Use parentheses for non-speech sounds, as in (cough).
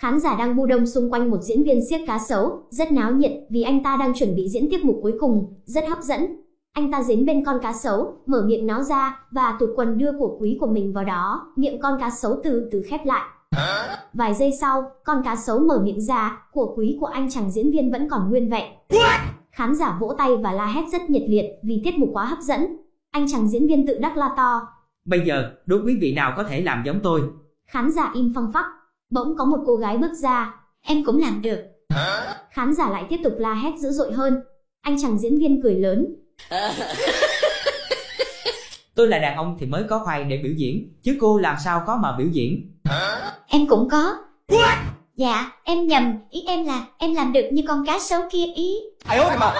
Khán giả đang bu đông xung quanh một diễn viên siếc cá sấu, rất náo nhiệt vì anh ta đang chuẩn bị diễn tiết mục cuối cùng, rất hấp dẫn. Anh ta dính bên con cá sấu, mở miệng nó ra và tụt quần đưa của quý của mình vào đó, miệng con cá sấu từ từ khép lại. Vài giây sau, con cá sấu mở miệng ra, của quý của anh chàng diễn viên vẫn còn nguyên vẹn. Khán giả vỗ tay và la hét rất nhiệt liệt vì tiết mục quá hấp dẫn. Anh chàng diễn viên tự đắc la to. Bây giờ, đố quý vị nào có thể làm giống tôi. Khán giả im phăng phắc. Bỗng có một cô gái bước ra, em cũng làm được. Khán giả lại tiếp tục la hét dữ dội hơn. Anh chàng diễn viên cười lớn. (laughs) Tôi là đàn ông thì mới có khoai để biểu diễn, chứ cô làm sao có mà biểu diễn. Em cũng có. What? Dạ, em nhầm, ý em là em làm được như con cá sấu kia ý. Ai ơi mà.